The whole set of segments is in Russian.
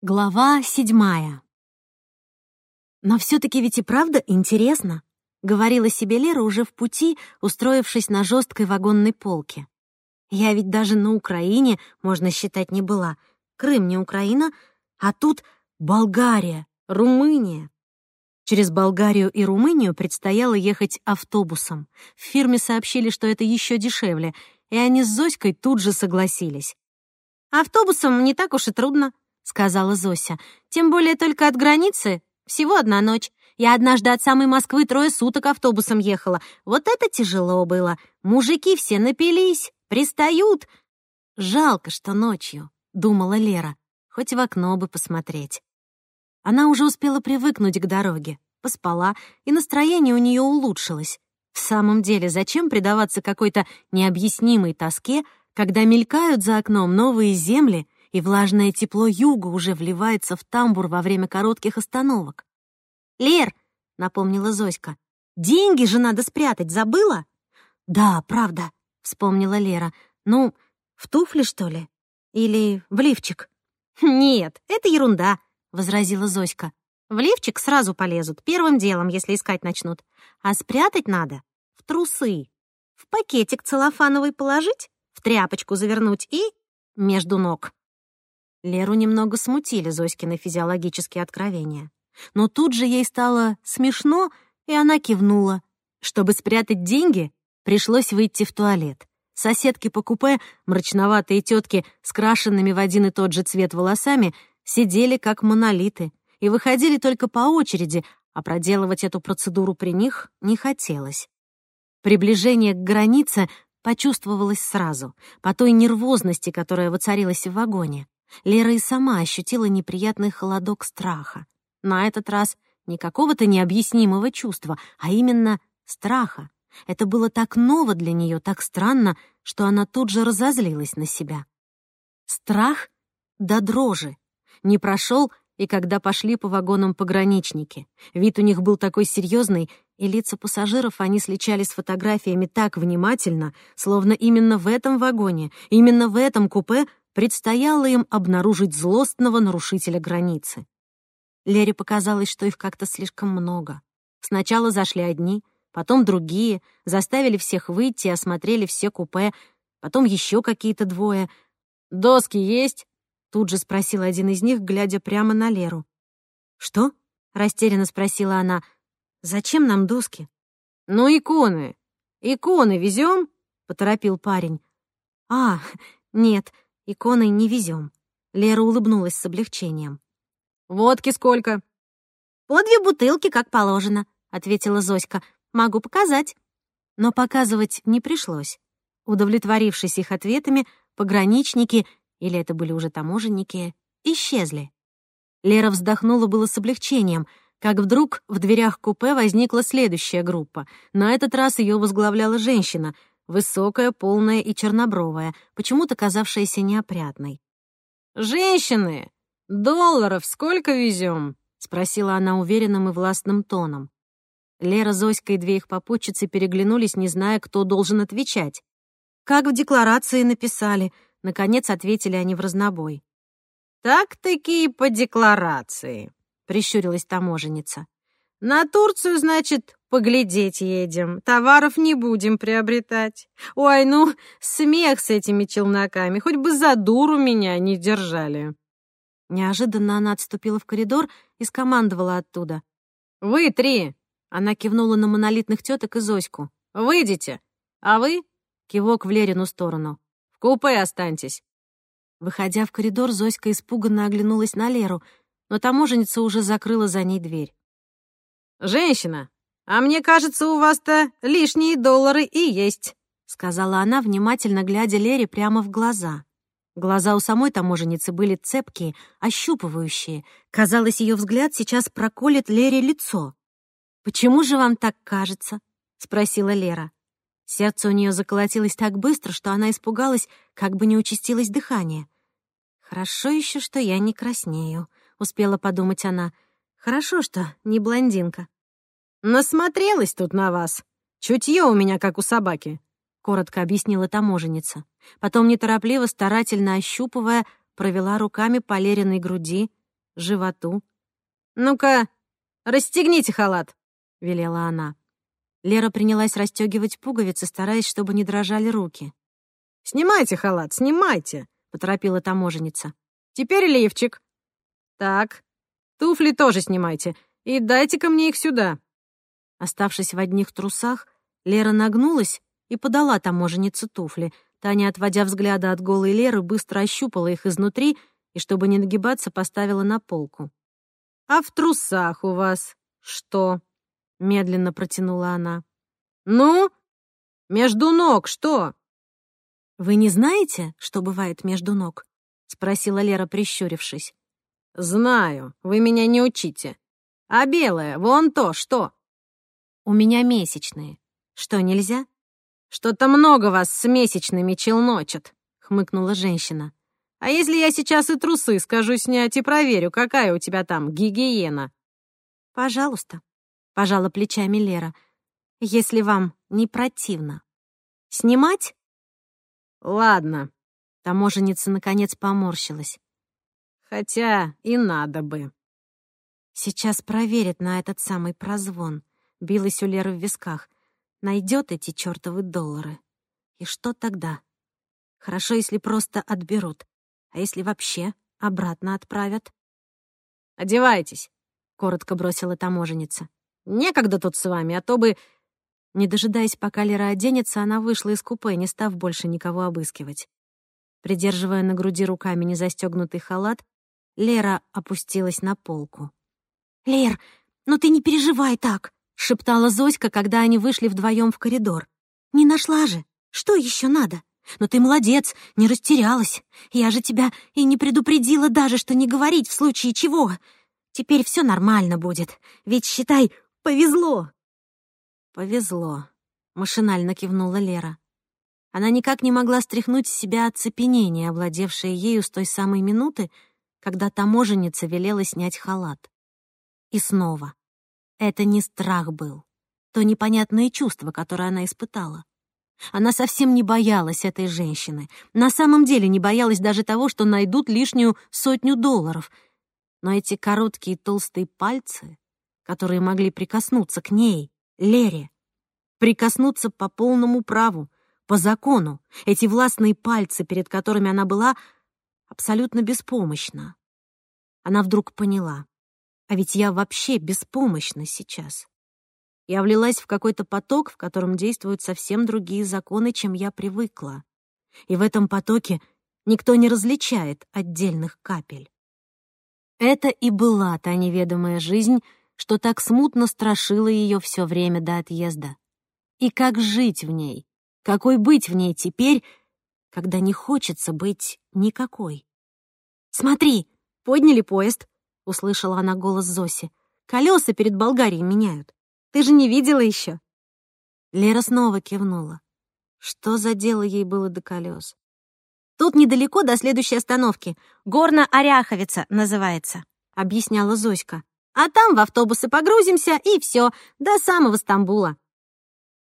Глава седьмая. «Но все-таки ведь и правда интересно», — говорила себе Лера уже в пути, устроившись на жесткой вагонной полке. «Я ведь даже на Украине, можно считать, не была. Крым не Украина, а тут Болгария, Румыния. Через Болгарию и Румынию предстояло ехать автобусом. В фирме сообщили, что это еще дешевле, и они с Зоськой тут же согласились. «Автобусом не так уж и трудно», сказала Зося. «Тем более только от границы всего одна ночь. Я однажды от самой Москвы трое суток автобусом ехала. Вот это тяжело было. Мужики все напились, пристают. Жалко, что ночью, — думала Лера, — хоть в окно бы посмотреть. Она уже успела привыкнуть к дороге, поспала, и настроение у нее улучшилось. В самом деле, зачем предаваться какой-то необъяснимой тоске, когда мелькают за окном новые земли — и влажное тепло юга уже вливается в тамбур во время коротких остановок. «Лер», — напомнила Зоська, — «деньги же надо спрятать, забыла?» «Да, правда», — вспомнила Лера. «Ну, в туфли, что ли? Или в лифчик?» «Нет, это ерунда», — возразила Зоська. «В лифчик сразу полезут, первым делом, если искать начнут. А спрятать надо в трусы. В пакетик целлофановый положить, в тряпочку завернуть и между ног. Леру немного смутили Зоськины физиологические откровения. Но тут же ей стало смешно, и она кивнула. Чтобы спрятать деньги, пришлось выйти в туалет. Соседки по купе, мрачноватые тетки с крашенными в один и тот же цвет волосами, сидели как монолиты и выходили только по очереди, а проделывать эту процедуру при них не хотелось. Приближение к границе почувствовалось сразу, по той нервозности, которая воцарилась в вагоне. Лера и сама ощутила неприятный холодок страха. На этот раз не какого-то необъяснимого чувства, а именно страха. Это было так ново для нее, так странно, что она тут же разозлилась на себя. Страх до дрожи. Не прошел, и когда пошли по вагонам пограничники. Вид у них был такой серьезный, и лица пассажиров они сличали с фотографиями так внимательно, словно именно в этом вагоне, именно в этом купе предстояло им обнаружить злостного нарушителя границы. Лере показалось, что их как-то слишком много. Сначала зашли одни, потом другие, заставили всех выйти, осмотрели все купе, потом еще какие-то двое. «Доски есть?» — тут же спросил один из них, глядя прямо на Леру. «Что?» — растерянно спросила она. «Зачем нам доски?» «Ну, иконы. Иконы везем?» — поторопил парень. «А, нет, Иконы не везем. Лера улыбнулась с облегчением. «Водки сколько?» «По две бутылки, как положено», — ответила Зоська. «Могу показать». Но показывать не пришлось. Удовлетворившись их ответами, пограничники, или это были уже таможенники, исчезли. Лера вздохнула было с облегчением, как вдруг в дверях купе возникла следующая группа. На этот раз ее возглавляла женщина — высокая, полная и чернобровая, почему-то казавшаяся неопрятной. «Женщины, долларов сколько везем?» — спросила она уверенным и властным тоном. Лера, Зоська и две их попутчицы переглянулись, не зная, кто должен отвечать. «Как в декларации написали», — наконец ответили они в разнобой. «Так-таки и по декларации», — прищурилась таможенница. «На Турцию, значит, Поглядеть едем, товаров не будем приобретать. Ой, ну, смех с этими челноками, хоть бы за дуру меня не держали. Неожиданно она отступила в коридор и скомандовала оттуда. «Вы три!» — она кивнула на монолитных теток и Зоську. «Выйдите! А вы?» — кивок в Лерину сторону. «В купе останьтесь!» Выходя в коридор, Зоська испуганно оглянулась на Леру, но таможенница уже закрыла за ней дверь. «Женщина, «А мне кажется, у вас-то лишние доллары и есть», — сказала она, внимательно глядя Лере прямо в глаза. Глаза у самой таможенницы были цепкие, ощупывающие. Казалось, ее взгляд сейчас проколет Лере лицо. «Почему же вам так кажется?» — спросила Лера. Сердце у нее заколотилось так быстро, что она испугалась, как бы не участилось дыхание. «Хорошо еще, что я не краснею», — успела подумать она. «Хорошо, что не блондинка». «Насмотрелась тут на вас. Чутье у меня, как у собаки», — коротко объяснила таможенница. Потом, неторопливо, старательно ощупывая, провела руками по Лериной груди, животу. «Ну-ка, расстегните халат», — велела она. Лера принялась расстегивать пуговицы, стараясь, чтобы не дрожали руки. «Снимайте халат, снимайте», — поторопила таможенница. «Теперь лифчик. Так, туфли тоже снимайте. И дайте-ка мне их сюда». Оставшись в одних трусах, Лера нагнулась и подала таможеннице туфли. Таня, отводя взгляда от голой Леры, быстро ощупала их изнутри и, чтобы не нагибаться, поставила на полку. «А в трусах у вас что?» — медленно протянула она. «Ну, между ног что?» «Вы не знаете, что бывает между ног?» — спросила Лера, прищурившись. «Знаю, вы меня не учите. А белое, вон то, что?» «У меня месячные. Что, нельзя?» «Что-то много вас с месячными челночат», — хмыкнула женщина. «А если я сейчас и трусы скажу снять и проверю, какая у тебя там гигиена?» «Пожалуйста», — пожала плечами Лера, «если вам не противно. Снимать?» «Ладно», — таможенница наконец поморщилась. «Хотя и надо бы». Сейчас проверит на этот самый прозвон. Билась у Леры в висках найдет эти чертовы доллары. И что тогда? Хорошо, если просто отберут. А если вообще обратно отправят? «Одевайтесь», — коротко бросила таможенница. «Некогда тут с вами, а то бы...» Не дожидаясь, пока Лера оденется, она вышла из купе, не став больше никого обыскивать. Придерживая на груди руками незастегнутый халат, Лера опустилась на полку. «Лер, ну ты не переживай так!» — шептала Зоська, когда они вышли вдвоем в коридор. «Не нашла же! Что еще надо? Но ты молодец, не растерялась. Я же тебя и не предупредила даже, что не говорить в случае чего. Теперь все нормально будет, ведь, считай, повезло!» «Повезло», — машинально кивнула Лера. Она никак не могла стряхнуть с себя оцепенение, овладевшее ею с той самой минуты, когда таможенница велела снять халат. И снова. Это не страх был, то непонятное чувство, которое она испытала. Она совсем не боялась этой женщины. На самом деле не боялась даже того, что найдут лишнюю сотню долларов. Но эти короткие толстые пальцы, которые могли прикоснуться к ней, Лере, прикоснуться по полному праву, по закону, эти властные пальцы, перед которыми она была абсолютно беспомощна. Она вдруг поняла. А ведь я вообще беспомощна сейчас. Я влилась в какой-то поток, в котором действуют совсем другие законы, чем я привыкла. И в этом потоке никто не различает отдельных капель. Это и была та неведомая жизнь, что так смутно страшила ее все время до отъезда. И как жить в ней, какой быть в ней теперь, когда не хочется быть никакой. «Смотри, подняли поезд», услышала она голос Зоси. Колеса перед Болгарией меняют. Ты же не видела еще. Лера снова кивнула. Что за дело ей было до колес? Тут недалеко до следующей остановки. Горно-Оряховица называется, объясняла Зоська. А там в автобусы погрузимся, и все, до самого Стамбула.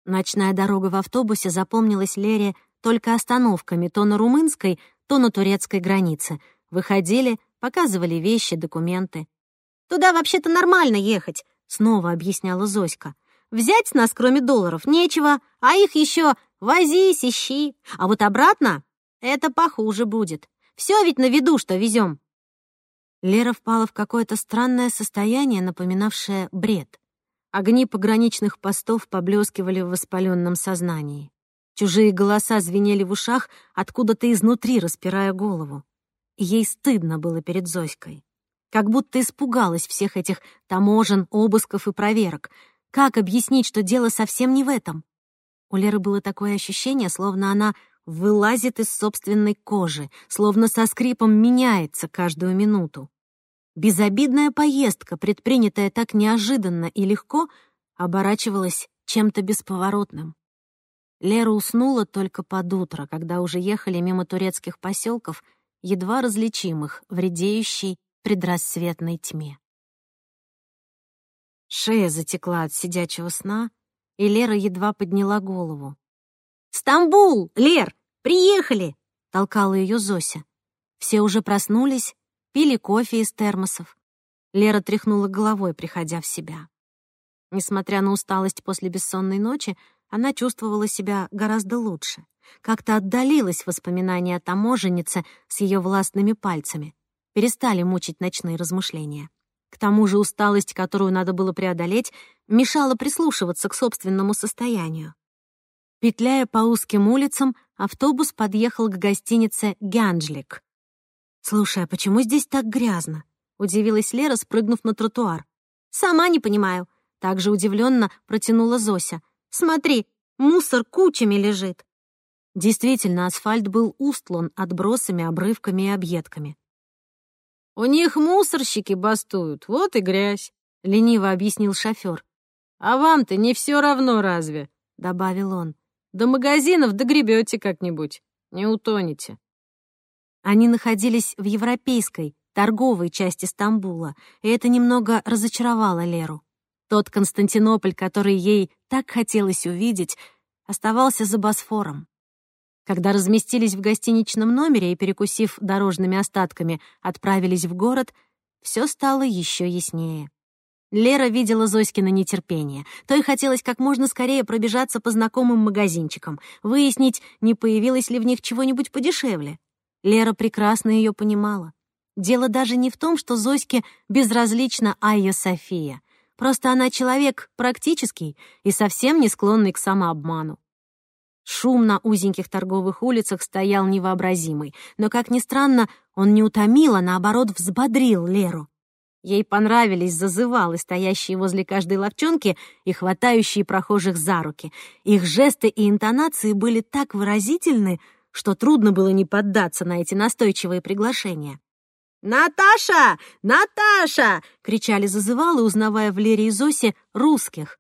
Ночная дорога в автобусе запомнилась Лере только остановками то на румынской, то на турецкой границе. Выходили, показывали вещи, документы. «Туда вообще-то нормально ехать», — снова объясняла Зоська. «Взять с нас, кроме долларов, нечего, а их еще возись, ищи. А вот обратно это похуже будет. Все ведь на виду, что везем». Лера впала в какое-то странное состояние, напоминавшее бред. Огни пограничных постов поблескивали в воспаленном сознании. Чужие голоса звенели в ушах, откуда-то изнутри распирая голову. Ей стыдно было перед Зоськой. Как будто испугалась всех этих таможен, обысков и проверок. Как объяснить, что дело совсем не в этом? У Леры было такое ощущение, словно она вылазит из собственной кожи, словно со скрипом меняется каждую минуту. Безобидная поездка, предпринятая так неожиданно и легко, оборачивалась чем-то бесповоротным. Лера уснула только под утро, когда уже ехали мимо турецких поселков едва различимых в редеющей предрассветной тьме. Шея затекла от сидячего сна, и Лера едва подняла голову. «Стамбул! Лер! Приехали!» — толкала ее Зося. Все уже проснулись, пили кофе из термосов, Лера тряхнула головой, приходя в себя. Несмотря на усталость после бессонной ночи, она чувствовала себя гораздо лучше. Как-то отдалилось воспоминание о таможеннице с ее властными пальцами. Перестали мучить ночные размышления. К тому же усталость, которую надо было преодолеть, мешала прислушиваться к собственному состоянию. Петляя по узким улицам, автобус подъехал к гостинице «Гянджлик». «Слушай, а почему здесь так грязно?» — удивилась Лера, спрыгнув на тротуар. «Сама не понимаю», — также удивленно протянула Зося. «Смотри, мусор кучами лежит». Действительно, асфальт был устлан отбросами, обрывками и объедками. «У них мусорщики бастуют, вот и грязь», — лениво объяснил шофер. «А вам-то не все равно разве?» — добавил он. «До магазинов догребете как-нибудь, не утонете». Они находились в европейской, торговой части Стамбула, и это немного разочаровало Леру. Тот Константинополь, который ей так хотелось увидеть, оставался за Босфором. Когда разместились в гостиничном номере и, перекусив дорожными остатками, отправились в город, все стало еще яснее. Лера видела Зоськино нетерпение. То и хотелось как можно скорее пробежаться по знакомым магазинчикам, выяснить, не появилось ли в них чего-нибудь подешевле. Лера прекрасно ее понимала. Дело даже не в том, что Зоське безразлична Айя София. Просто она человек практический и совсем не склонный к самообману. Шум на узеньких торговых улицах стоял невообразимый, но, как ни странно, он не утомил, а наоборот взбодрил Леру. Ей понравились зазывалы, стоящие возле каждой ловчонки и хватающие прохожих за руки. Их жесты и интонации были так выразительны, что трудно было не поддаться на эти настойчивые приглашения. «Наташа! Наташа!» — кричали зазывалы, узнавая в Лере и Зосе русских.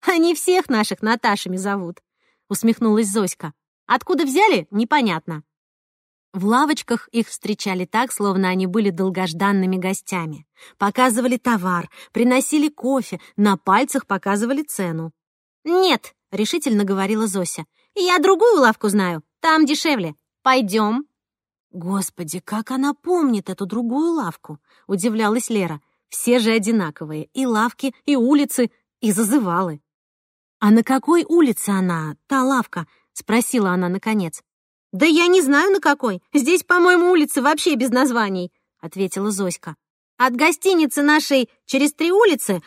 «Они всех наших Наташами зовут», — усмехнулась Зоська. «Откуда взяли, непонятно». В лавочках их встречали так, словно они были долгожданными гостями. Показывали товар, приносили кофе, на пальцах показывали цену. «Нет», — решительно говорила Зося, — «я другую лавку знаю, там дешевле. Пойдем». «Господи, как она помнит эту другую лавку!» — удивлялась Лера. «Все же одинаковые, и лавки, и улицы, и зазывалы». «А на какой улице она, та лавка?» — спросила она наконец. «Да я не знаю, на какой. Здесь, по-моему, улицы вообще без названий», — ответила Зоська. «От гостиницы нашей через три улицы,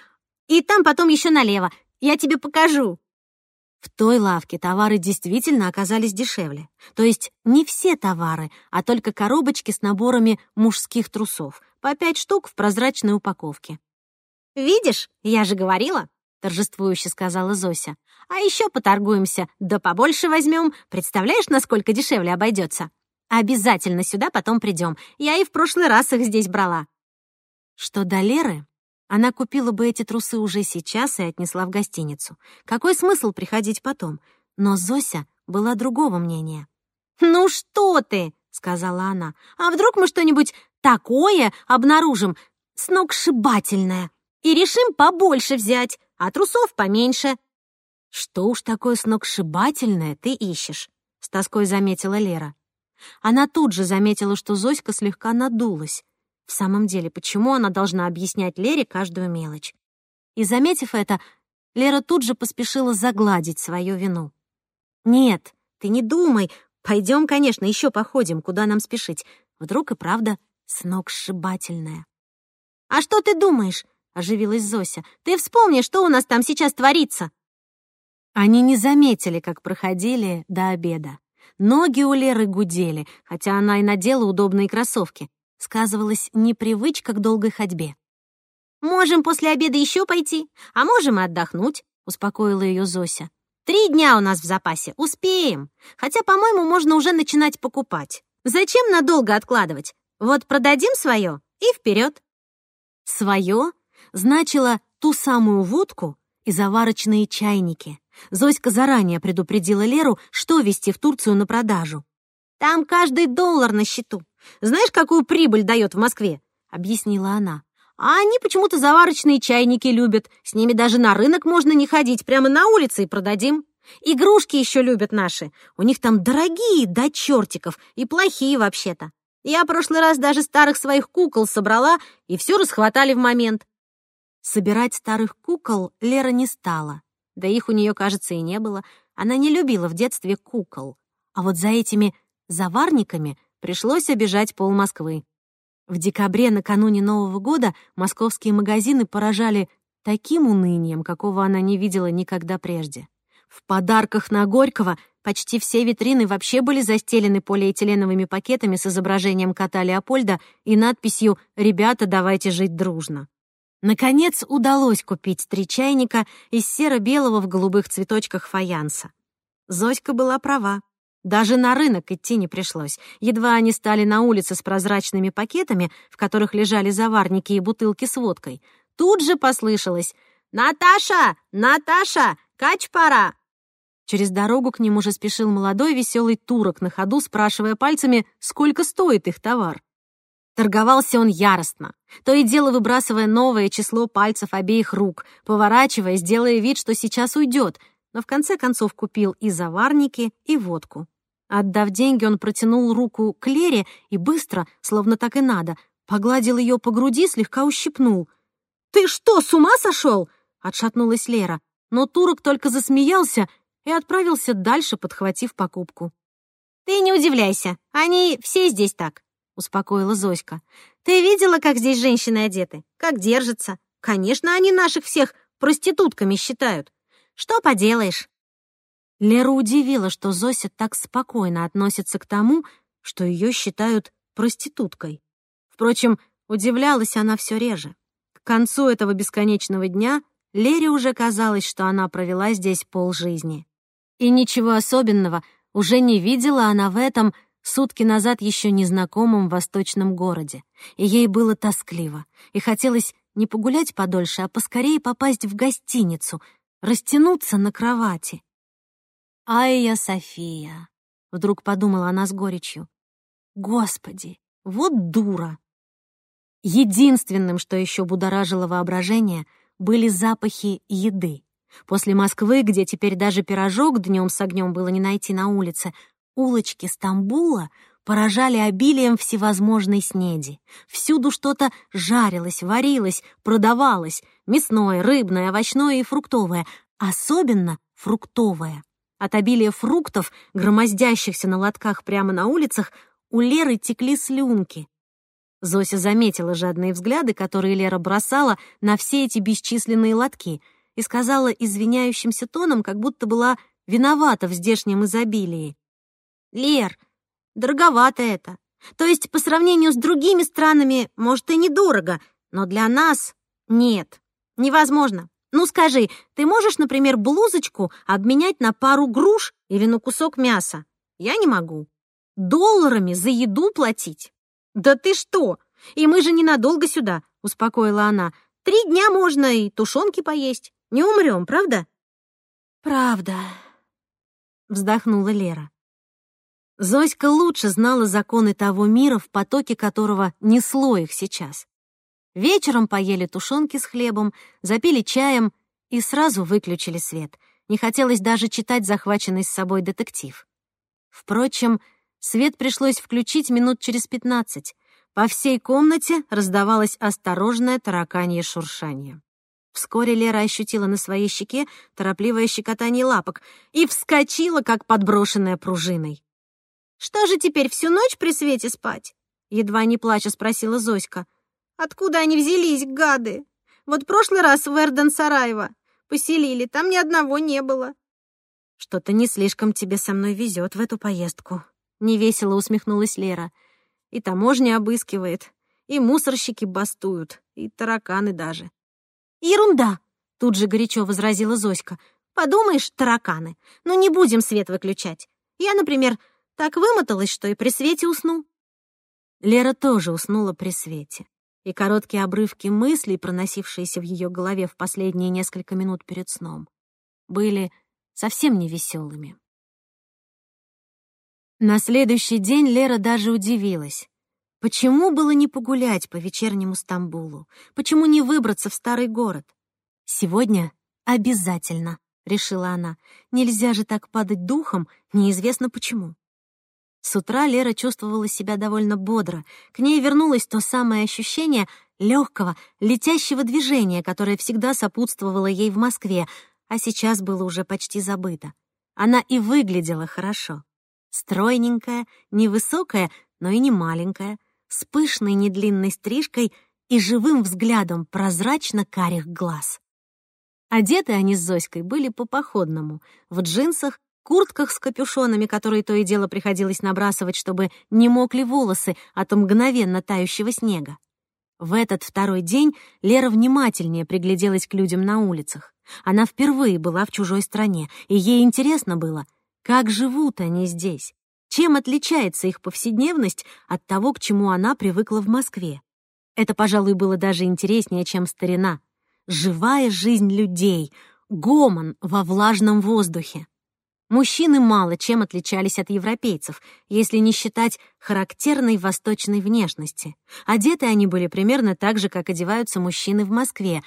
и там потом еще налево. Я тебе покажу». В той лавке товары действительно оказались дешевле. То есть не все товары, а только коробочки с наборами мужских трусов, по пять штук в прозрачной упаковке. «Видишь, я же говорила», — торжествующе сказала Зося. «А еще поторгуемся, да побольше возьмем. Представляешь, насколько дешевле обойдется? Обязательно сюда потом придем. Я и в прошлый раз их здесь брала». Что до Леры, она купила бы эти трусы уже сейчас и отнесла в гостиницу. Какой смысл приходить потом? Но Зося была другого мнения. «Ну что ты!» — сказала она. «А вдруг мы что-нибудь такое обнаружим, сногсшибательное, и решим побольше взять, а трусов поменьше?» «Что уж такое сногсшибательное ты ищешь?» — с тоской заметила Лера. Она тут же заметила, что Зоська слегка надулась. В самом деле, почему она должна объяснять Лере каждую мелочь? И, заметив это, Лера тут же поспешила загладить свою вину. «Нет, ты не думай. Пойдем, конечно, еще походим, куда нам спешить. Вдруг и правда сногсшибательная». «А что ты думаешь?» — оживилась Зося. «Ты вспомни, что у нас там сейчас творится». Они не заметили, как проходили до обеда. Ноги у Леры гудели, хотя она и надела удобные кроссовки сказывалась непривычка к долгой ходьбе. «Можем после обеда еще пойти, а можем и отдохнуть», — успокоила ее Зося. «Три дня у нас в запасе, успеем. Хотя, по-моему, можно уже начинать покупать. Зачем надолго откладывать? Вот продадим свое и вперед. Свое значило ту самую водку и заварочные чайники. Зоська заранее предупредила Леру, что везти в Турцию на продажу. «Там каждый доллар на счету. Знаешь, какую прибыль дает в Москве?» — объяснила она. «А они почему-то заварочные чайники любят. С ними даже на рынок можно не ходить, прямо на улице и продадим. Игрушки еще любят наши. У них там дорогие до чертиков и плохие вообще-то. Я прошлый раз даже старых своих кукол собрала, и все расхватали в момент. Собирать старых кукол Лера не стала. Да их у нее, кажется, и не было. Она не любила в детстве кукол. А вот за этими заварниками пришлось обижать пол Москвы. В декабре, накануне Нового года, московские магазины поражали таким унынием, какого она не видела никогда прежде. В подарках на Горького почти все витрины вообще были застелены полиэтиленовыми пакетами с изображением кота Леопольда и надписью «Ребята, давайте жить дружно». Наконец удалось купить три чайника из серо-белого в голубых цветочках фаянса. Зоська была права. Даже на рынок идти не пришлось. Едва они стали на улице с прозрачными пакетами, в которых лежали заварники и бутылки с водкой, тут же послышалось «Наташа! Наташа! Кач пора!» Через дорогу к ним уже спешил молодой веселый турок на ходу, спрашивая пальцами, сколько стоит их товар. Торговался он яростно, то и дело выбрасывая новое число пальцев обеих рук, поворачиваясь, делая вид, что сейчас уйдет, но в конце концов купил и заварники, и водку. Отдав деньги, он протянул руку к Лере и быстро, словно так и надо, погладил ее по груди, слегка ущипнул. «Ты что, с ума сошел?» — отшатнулась Лера, но турок только засмеялся и отправился дальше, подхватив покупку. «Ты не удивляйся, они все здесь так успокоила Зоська. «Ты видела, как здесь женщины одеты? Как держатся? Конечно, они наших всех проститутками считают. Что поделаешь?» Лера удивила, что Зося так спокойно относится к тому, что ее считают проституткой. Впрочем, удивлялась она все реже. К концу этого бесконечного дня Лере уже казалось, что она провела здесь полжизни. И ничего особенного уже не видела она в этом — сутки назад еще незнакомом восточном городе, и ей было тоскливо, и хотелось не погулять подольше, а поскорее попасть в гостиницу, растянуться на кровати. «Ай, я София!» — вдруг подумала она с горечью. «Господи, вот дура!» Единственным, что еще будоражило воображение, были запахи еды. После Москвы, где теперь даже пирожок днем с огнем было не найти на улице, Улочки Стамбула поражали обилием всевозможной снеди. Всюду что-то жарилось, варилось, продавалось. Мясное, рыбное, овощное и фруктовое. Особенно фруктовое. От обилия фруктов, громоздящихся на лотках прямо на улицах, у Леры текли слюнки. Зося заметила жадные взгляды, которые Лера бросала на все эти бесчисленные лотки, и сказала извиняющимся тоном, как будто была виновата в здешнем изобилии. Лер, дороговато это. То есть по сравнению с другими странами, может, и недорого, но для нас нет. Невозможно. Ну скажи, ты можешь, например, блузочку обменять на пару груш или на кусок мяса? Я не могу. Долларами за еду платить? Да ты что? И мы же ненадолго сюда, успокоила она. Три дня можно и тушенки поесть. Не умрем, правда? Правда, вздохнула Лера. Зоська лучше знала законы того мира, в потоке которого несло их сейчас. Вечером поели тушенки с хлебом, запили чаем и сразу выключили свет. Не хотелось даже читать захваченный с собой детектив. Впрочем, свет пришлось включить минут через пятнадцать. По всей комнате раздавалось осторожное тараканье шуршание. Вскоре Лера ощутила на своей щеке торопливое щекотание лапок и вскочила, как подброшенная пружиной. «Что же теперь, всю ночь при свете спать?» Едва не плача спросила Зоська. «Откуда они взялись, гады? Вот прошлый раз в Эрден-Сараево поселили, там ни одного не было». «Что-то не слишком тебе со мной везет в эту поездку», — невесело усмехнулась Лера. «И таможня обыскивает, и мусорщики бастуют, и тараканы даже». «Ерунда!» — тут же горячо возразила Зоська. «Подумаешь, тараканы. Ну не будем свет выключать. Я, например, так вымоталась, что и при свете усну. Лера тоже уснула при свете, и короткие обрывки мыслей, проносившиеся в ее голове в последние несколько минут перед сном, были совсем невеселыми. На следующий день Лера даже удивилась. Почему было не погулять по вечернему Стамбулу? Почему не выбраться в старый город? Сегодня обязательно, решила она. Нельзя же так падать духом, неизвестно почему. С утра Лера чувствовала себя довольно бодро. К ней вернулось то самое ощущение легкого, летящего движения, которое всегда сопутствовало ей в Москве, а сейчас было уже почти забыто. Она и выглядела хорошо. Стройненькая, невысокая, но и не маленькая, с пышной недлинной стрижкой и живым взглядом прозрачно-карих глаз. Одеты они с Зоськой были по-походному, в джинсах, куртках с капюшонами, которые то и дело приходилось набрасывать, чтобы не мокли волосы от мгновенно тающего снега. В этот второй день Лера внимательнее пригляделась к людям на улицах. Она впервые была в чужой стране, и ей интересно было, как живут они здесь, чем отличается их повседневность от того, к чему она привыкла в Москве. Это, пожалуй, было даже интереснее, чем старина. Живая жизнь людей, гомон во влажном воздухе. Мужчины мало чем отличались от европейцев, если не считать характерной восточной внешности. Одеты они были примерно так же, как одеваются мужчины в Москве.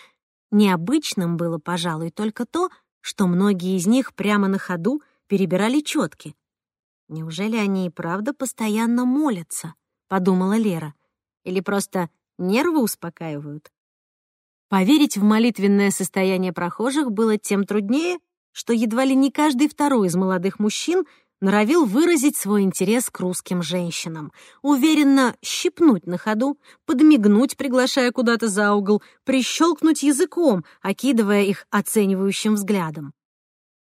Необычным было, пожалуй, только то, что многие из них прямо на ходу перебирали четки. «Неужели они и правда постоянно молятся?» — подумала Лера. «Или просто нервы успокаивают?» Поверить в молитвенное состояние прохожих было тем труднее, что едва ли не каждый второй из молодых мужчин норовил выразить свой интерес к русским женщинам, уверенно щипнуть на ходу, подмигнуть, приглашая куда-то за угол, прищелкнуть языком, окидывая их оценивающим взглядом.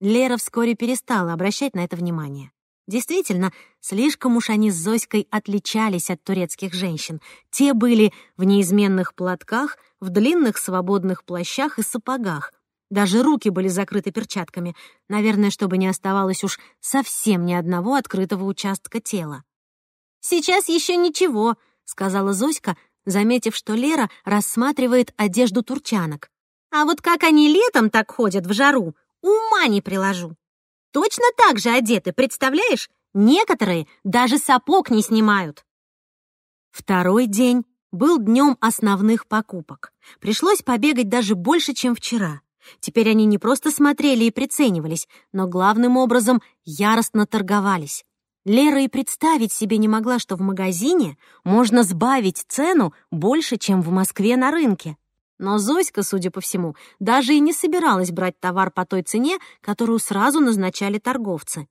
Лера вскоре перестала обращать на это внимание. Действительно, слишком уж они с Зоськой отличались от турецких женщин. Те были в неизменных платках, в длинных свободных плащах и сапогах, даже руки были закрыты перчатками, наверное, чтобы не оставалось уж совсем ни одного открытого участка тела. «Сейчас еще ничего», — сказала Зоська, заметив, что Лера рассматривает одежду турчанок. «А вот как они летом так ходят в жару, ума не приложу. Точно так же одеты, представляешь? Некоторые даже сапог не снимают». Второй день был днем основных покупок. Пришлось побегать даже больше, чем вчера. Теперь они не просто смотрели и приценивались, но главным образом яростно торговались. Лера и представить себе не могла, что в магазине можно сбавить цену больше, чем в Москве на рынке. Но Зоська, судя по всему, даже и не собиралась брать товар по той цене, которую сразу назначали торговцы.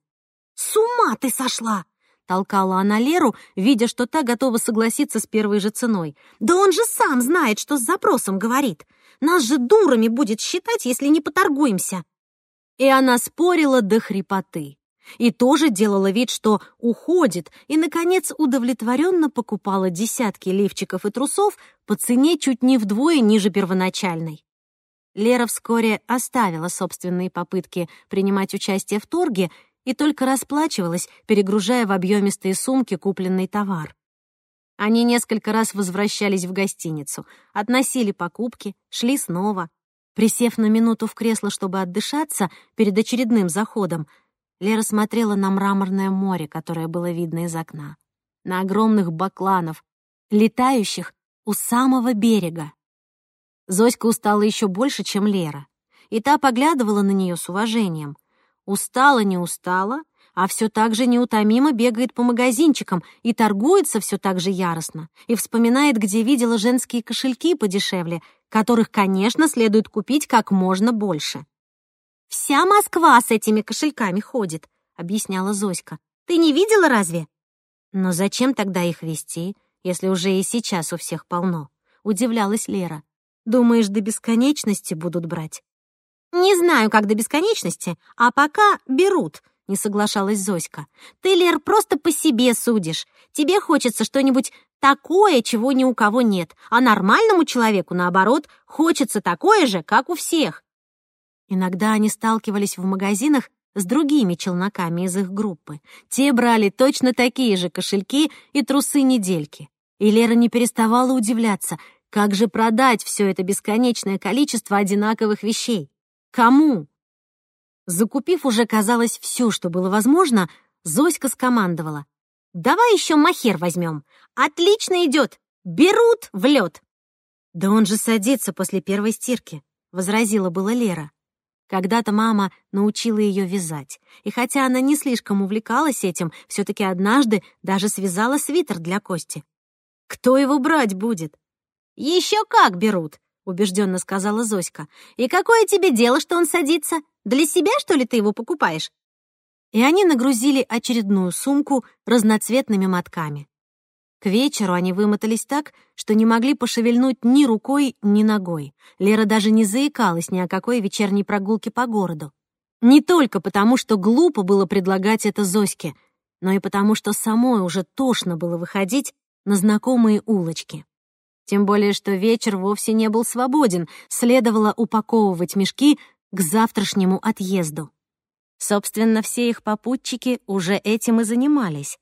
«С ума ты сошла!» — толкала она Леру, видя, что та готова согласиться с первой же ценой. «Да он же сам знает, что с запросом говорит. Нас же дурами будет считать, если не поторгуемся». И она спорила до хрипоты. И тоже делала вид, что уходит, и, наконец, удовлетворенно покупала десятки лифчиков и трусов по цене чуть не вдвое ниже первоначальной. Лера вскоре оставила собственные попытки принимать участие в торге и только расплачивалась, перегружая в объемистые сумки купленный товар. Они несколько раз возвращались в гостиницу, относили покупки, шли снова. Присев на минуту в кресло, чтобы отдышаться перед очередным заходом, Лера смотрела на мраморное море, которое было видно из окна, на огромных бакланов, летающих у самого берега. Зоська устала еще больше, чем Лера, и та поглядывала на нее с уважением. Устала, не устала, а все так же неутомимо бегает по магазинчикам и торгуется все так же яростно, и вспоминает, где видела женские кошельки подешевле, которых, конечно, следует купить как можно больше. «Вся Москва с этими кошельками ходит», — объясняла Зоська. «Ты не видела разве?» «Но зачем тогда их вести, если уже и сейчас у всех полно?» — удивлялась Лера. «Думаешь, до бесконечности будут брать?» «Не знаю, как до бесконечности, а пока берут», — не соглашалась Зоська. «Ты, Лер, просто по себе судишь. Тебе хочется что-нибудь такое, чего ни у кого нет, а нормальному человеку, наоборот, хочется такое же, как у всех». Иногда они сталкивались в магазинах с другими челноками из их группы. Те брали точно такие же кошельки и трусы-недельки. И Лера не переставала удивляться, как же продать все это бесконечное количество одинаковых вещей? Кому? Закупив уже, казалось, все, что было возможно, Зоська скомандовала. «Давай еще махер возьмем. Отлично идет. Берут в лед. «Да он же садится после первой стирки», — возразила была Лера. Когда-то мама научила ее вязать, и хотя она не слишком увлекалась этим, все таки однажды даже связала свитер для Кости. Кто его брать будет? Еще как берут, убежденно сказала Зоська. И какое тебе дело, что он садится? Для себя, что ли, ты его покупаешь? И они нагрузили очередную сумку разноцветными мотками. К вечеру они вымотались так, что не могли пошевельнуть ни рукой, ни ногой. Лера даже не заикалась ни о какой вечерней прогулке по городу. Не только потому, что глупо было предлагать это Зоське, но и потому, что самой уже тошно было выходить на знакомые улочки. Тем более, что вечер вовсе не был свободен, следовало упаковывать мешки к завтрашнему отъезду. Собственно, все их попутчики уже этим и занимались.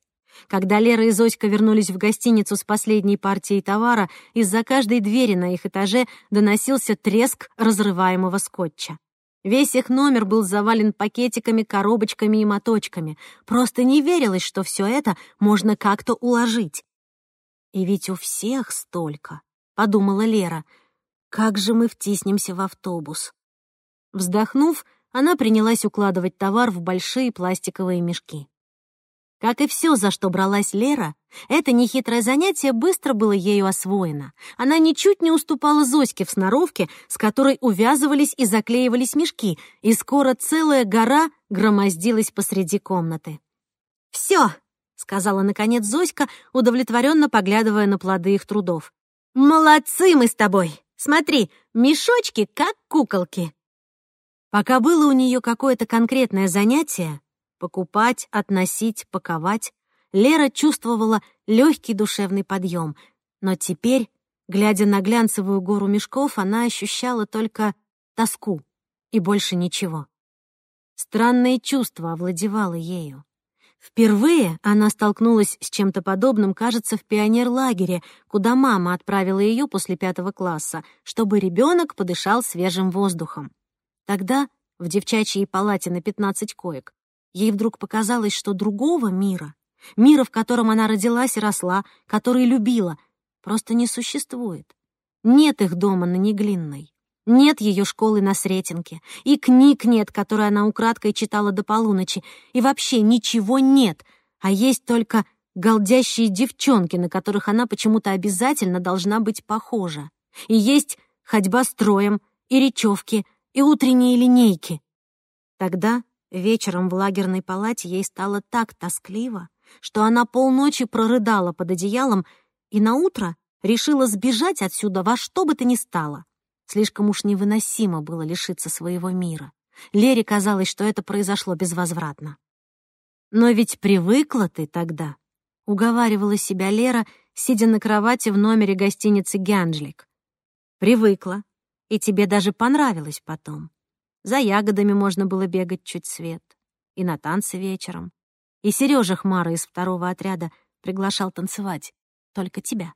Когда Лера и Зоська вернулись в гостиницу с последней партией товара, из-за каждой двери на их этаже доносился треск разрываемого скотча. Весь их номер был завален пакетиками, коробочками и моточками. Просто не верилось, что все это можно как-то уложить. «И ведь у всех столько», — подумала Лера. «Как же мы втиснемся в автобус?» Вздохнув, она принялась укладывать товар в большие пластиковые мешки. Как и все, за что бралась Лера, это нехитрое занятие быстро было ею освоено. Она ничуть не уступала Зоське в сноровке, с которой увязывались и заклеивались мешки, и скоро целая гора громоздилась посреди комнаты. «Все!» — сказала наконец Зоська, удовлетворенно поглядывая на плоды их трудов. «Молодцы мы с тобой! Смотри, мешочки как куколки!» Пока было у нее какое-то конкретное занятие, покупать, относить, паковать, Лера чувствовала легкий душевный подъем, но теперь, глядя на глянцевую гору мешков, она ощущала только тоску и больше ничего. Странное чувство овладевало ею. Впервые она столкнулась с чем-то подобным, кажется, в пионерлагере, куда мама отправила ее после пятого класса, чтобы ребенок подышал свежим воздухом. Тогда, в девчачьей палате на 15 коек, Ей вдруг показалось, что другого мира, мира, в котором она родилась и росла, который любила, просто не существует. Нет их дома на Неглинной. Нет ее школы на Сретенке, и книг нет, которые она украдкой читала до полуночи, и вообще ничего нет, а есть только голдящие девчонки, на которых она почему-то обязательно должна быть похожа. И есть ходьба строем, и речевки, и утренние линейки. Тогда Вечером в лагерной палате ей стало так тоскливо, что она полночи прорыдала под одеялом и наутро решила сбежать отсюда во что бы то ни стало. Слишком уж невыносимо было лишиться своего мира. Лере казалось, что это произошло безвозвратно. «Но ведь привыкла ты тогда», — уговаривала себя Лера, сидя на кровати в номере гостиницы «Гянджлик». «Привыкла, и тебе даже понравилось потом. За ягодами можно было бегать чуть свет. И на танцы вечером. И Сережа Хмара из второго отряда приглашал танцевать. Только тебя.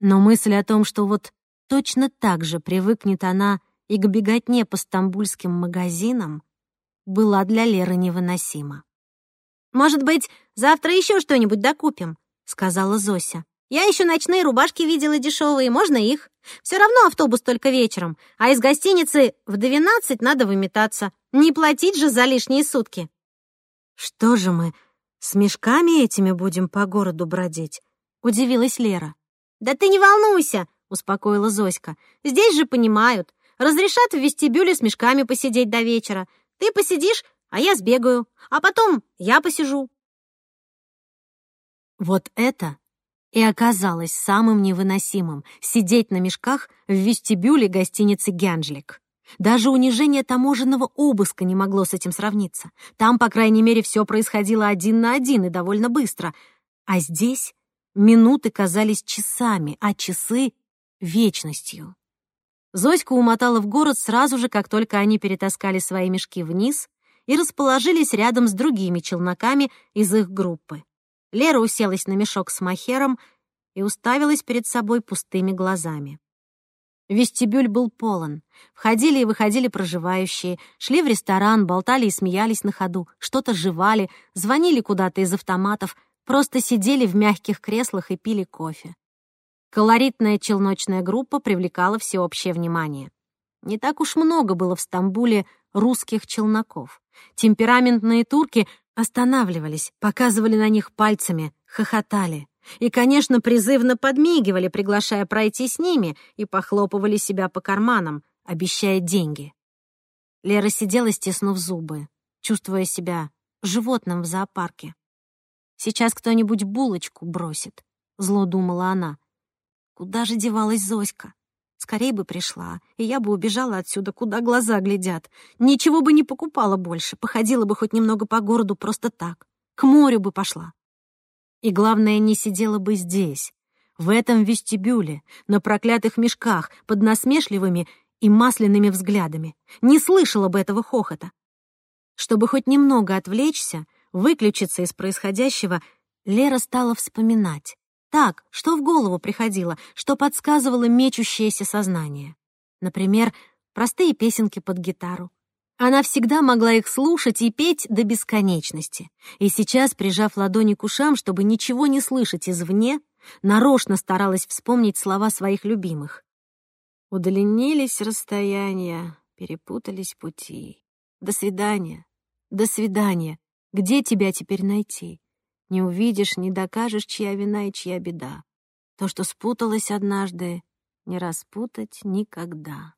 Но мысль о том, что вот точно так же привыкнет она и к беготне по стамбульским магазинам, была для Леры невыносима. «Может быть, завтра еще что-нибудь докупим?» — сказала Зося. Я еще ночные рубашки видела дешевые, можно их. Все равно автобус только вечером, а из гостиницы в двенадцать надо выметаться. Не платить же за лишние сутки. Что же мы, с мешками этими будем по городу бродить? Удивилась Лера. Да ты не волнуйся, успокоила Зоська. Здесь же понимают. Разрешат в вестибюле с мешками посидеть до вечера. Ты посидишь, а я сбегаю. А потом я посижу. Вот это и оказалось самым невыносимым — сидеть на мешках в вестибюле гостиницы «Гянджлик». Даже унижение таможенного обыска не могло с этим сравниться. Там, по крайней мере, все происходило один на один и довольно быстро. А здесь минуты казались часами, а часы — вечностью. Зоську умотала в город сразу же, как только они перетаскали свои мешки вниз и расположились рядом с другими челноками из их группы. Лера уселась на мешок с махером и уставилась перед собой пустыми глазами. Вестибюль был полон. Входили и выходили проживающие, шли в ресторан, болтали и смеялись на ходу, что-то жевали, звонили куда-то из автоматов, просто сидели в мягких креслах и пили кофе. Колоритная челночная группа привлекала всеобщее внимание. Не так уж много было в Стамбуле русских челноков. Темпераментные турки останавливались, показывали на них пальцами, хохотали. И, конечно, призывно подмигивали, приглашая пройти с ними, и похлопывали себя по карманам, обещая деньги. Лера сидела, стиснув зубы, чувствуя себя животным в зоопарке. «Сейчас кто-нибудь булочку бросит», — зло думала она. «Куда же девалась Зоська? Скорей бы пришла, и я бы убежала отсюда, куда глаза глядят. Ничего бы не покупала больше, походила бы хоть немного по городу просто так. К морю бы пошла. И главное, не сидела бы здесь, в этом вестибюле, на проклятых мешках, под насмешливыми и масляными взглядами. Не слышала бы этого хохота. Чтобы хоть немного отвлечься, выключиться из происходящего, Лера стала вспоминать. Так, что в голову приходило, что подсказывало мечущееся сознание. Например, простые песенки под гитару, она всегда могла их слушать и петь до бесконечности. И сейчас, прижав ладони к ушам, чтобы ничего не слышать извне, нарочно старалась вспомнить слова своих любимых. Удлинились расстояния, перепутались пути. До свидания, до свидания. Где тебя теперь найти? Не увидишь, не докажешь, чья вина и чья беда. То, что спуталось однажды, не распутать никогда.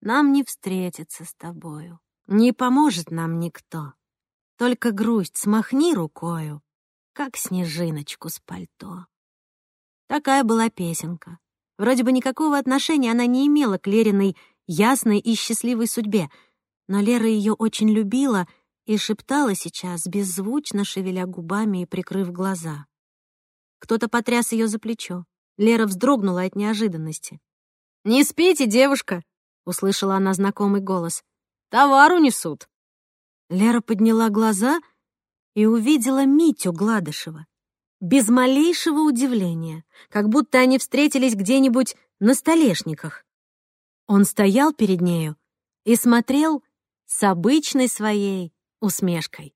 Нам не встретиться с тобою. Не поможет нам никто. Только грусть смахни рукою, как снежиночку с пальто. Такая была песенка. Вроде бы никакого отношения она не имела к Лериной ясной и счастливой судьбе, но Лера ее очень любила и шептала сейчас, беззвучно шевеля губами и прикрыв глаза. Кто-то потряс ее за плечо. Лера вздрогнула от неожиданности. «Не спите, девушка!» — услышала она знакомый голос. Товар унесут». Лера подняла глаза и увидела Митю Гладышева. Без малейшего удивления, как будто они встретились где-нибудь на столешниках. Он стоял перед нею и смотрел с обычной своей усмешкой.